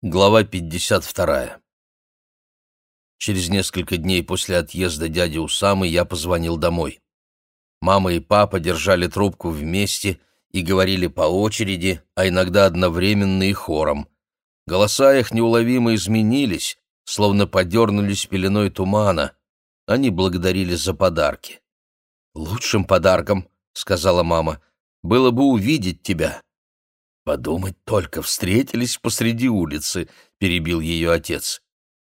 Глава 52. Через несколько дней после отъезда дяди Усамы я позвонил домой. Мама и папа держали трубку вместе и говорили по очереди, а иногда одновременно и хором. Голоса их неуловимо изменились, словно подернулись пеленой тумана. Они благодарили за подарки. «Лучшим подарком, — сказала мама, — было бы увидеть тебя». «Подумать только, встретились посреди улицы», — перебил ее отец.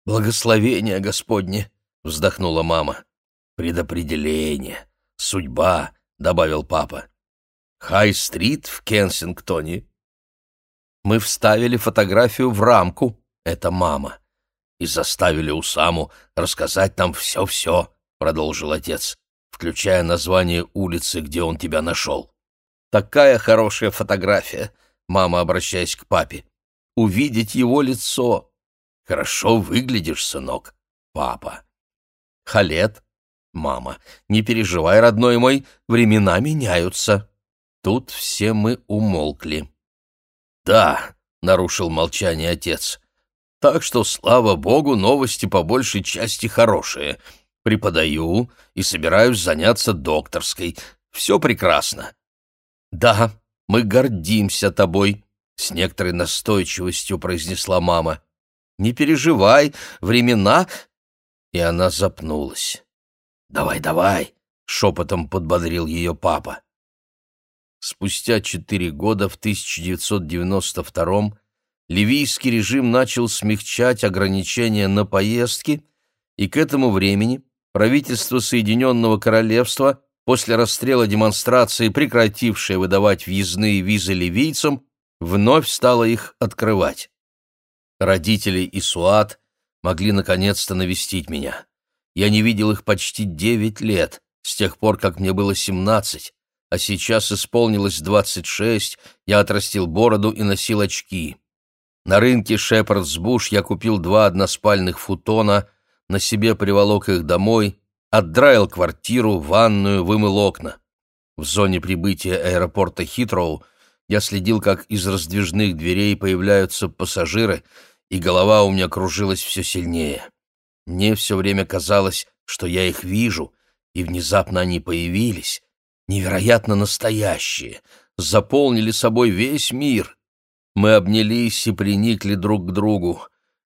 «Благословение Господне», — вздохнула мама. «Предопределение, судьба», — добавил папа. «Хай-стрит в Кенсингтоне». «Мы вставили фотографию в рамку», — это мама. «И заставили Усаму рассказать нам все-все», — продолжил отец, включая название улицы, где он тебя нашел. «Такая хорошая фотография», мама, обращаясь к папе. «Увидеть его лицо!» «Хорошо выглядишь, сынок, папа!» «Халет!» «Мама, не переживай, родной мой, времена меняются!» Тут все мы умолкли. «Да», — нарушил молчание отец, — «так что, слава богу, новости по большей части хорошие. Преподаю и собираюсь заняться докторской. Все прекрасно». «Да», мы гордимся тобой», — с некоторой настойчивостью произнесла мама. «Не переживай, времена...» И она запнулась. «Давай, давай», — шепотом подбодрил ее папа. Спустя четыре года, в 1992-м, ливийский режим начал смягчать ограничения на поездки, и к этому времени правительство Соединенного Королевства после расстрела демонстрации, прекратившая выдавать въездные визы ливийцам, вновь стала их открывать. Родители и Суат могли наконец-то навестить меня. Я не видел их почти девять лет, с тех пор, как мне было семнадцать, а сейчас исполнилось двадцать шесть, я отрастил бороду и носил очки. На рынке Шепардсбуш я купил два односпальных футона, на себе приволок их домой, Отдраил квартиру, ванную, вымыл окна. В зоне прибытия аэропорта Хитроу я следил, как из раздвижных дверей появляются пассажиры, и голова у меня кружилась все сильнее. Мне все время казалось, что я их вижу, и внезапно они появились, невероятно настоящие, заполнили собой весь мир. Мы обнялись и приникли друг к другу.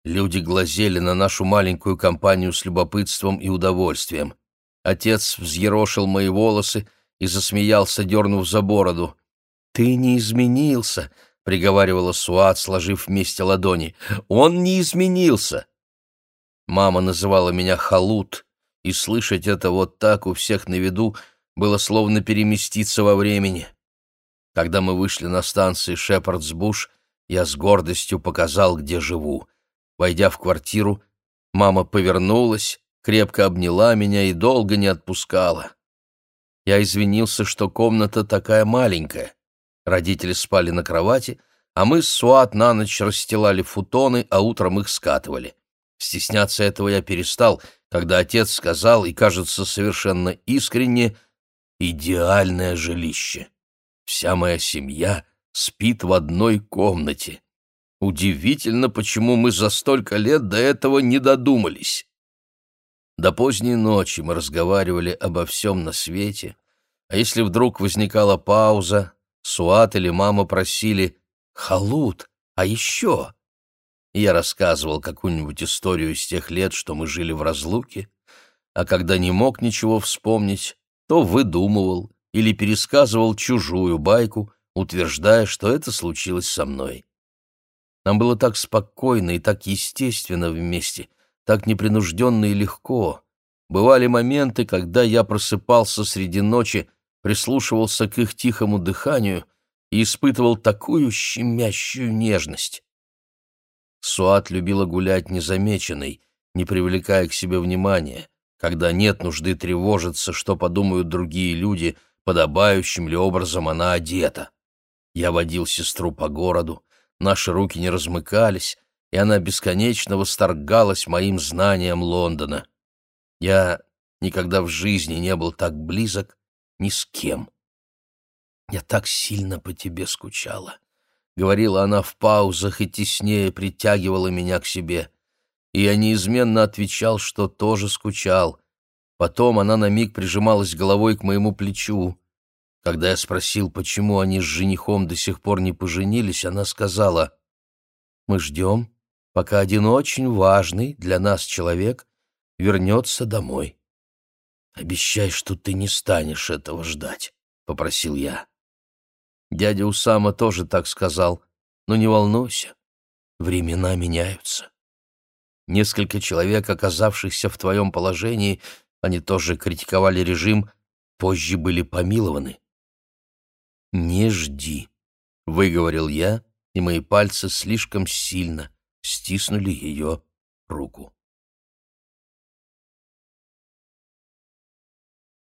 Люди глазели на нашу маленькую компанию с любопытством и удовольствием. Отец взъерошил мои волосы и засмеялся, дернув за бороду. «Ты не изменился», — приговаривала Суат, сложив вместе ладони. «Он не изменился». Мама называла меня Халут, и слышать это вот так у всех на виду было словно переместиться во времени. Когда мы вышли на станции Шепардсбуш, я с гордостью показал, где живу — Войдя в квартиру, мама повернулась, крепко обняла меня и долго не отпускала. Я извинился, что комната такая маленькая. Родители спали на кровати, а мы с Суат на ночь расстилали футоны, а утром их скатывали. Стесняться этого я перестал, когда отец сказал, и, кажется, совершенно искренне, «Идеальное жилище. Вся моя семья спит в одной комнате». Удивительно, почему мы за столько лет до этого не додумались. До поздней ночи мы разговаривали обо всем на свете, а если вдруг возникала пауза, Суат или мама просили «Халут, а еще?» Я рассказывал какую-нибудь историю из тех лет, что мы жили в разлуке, а когда не мог ничего вспомнить, то выдумывал или пересказывал чужую байку, утверждая, что это случилось со мной. Нам было так спокойно и так естественно вместе, так непринужденно и легко. Бывали моменты, когда я просыпался среди ночи, прислушивался к их тихому дыханию и испытывал такую щемящую нежность. Суат любила гулять незамеченной, не привлекая к себе внимания, когда нет нужды тревожиться, что подумают другие люди, подобающим ли образом она одета. Я водил сестру по городу, Наши руки не размыкались, и она бесконечно восторгалась моим знанием Лондона. Я никогда в жизни не был так близок ни с кем. Я так сильно по тебе скучала. — говорила она в паузах и теснее притягивала меня к себе. И я неизменно отвечал, что тоже скучал. Потом она на миг прижималась головой к моему плечу. Когда я спросил, почему они с женихом до сих пор не поженились, она сказала, «Мы ждем, пока один очень важный для нас человек вернется домой». «Обещай, что ты не станешь этого ждать», — попросил я. Дядя Усама тоже так сказал, но не волнуйся, времена меняются. Несколько человек, оказавшихся в твоем положении, они тоже критиковали режим, позже были помилованы. «Не жди», — выговорил я, и мои пальцы слишком сильно стиснули ее руку.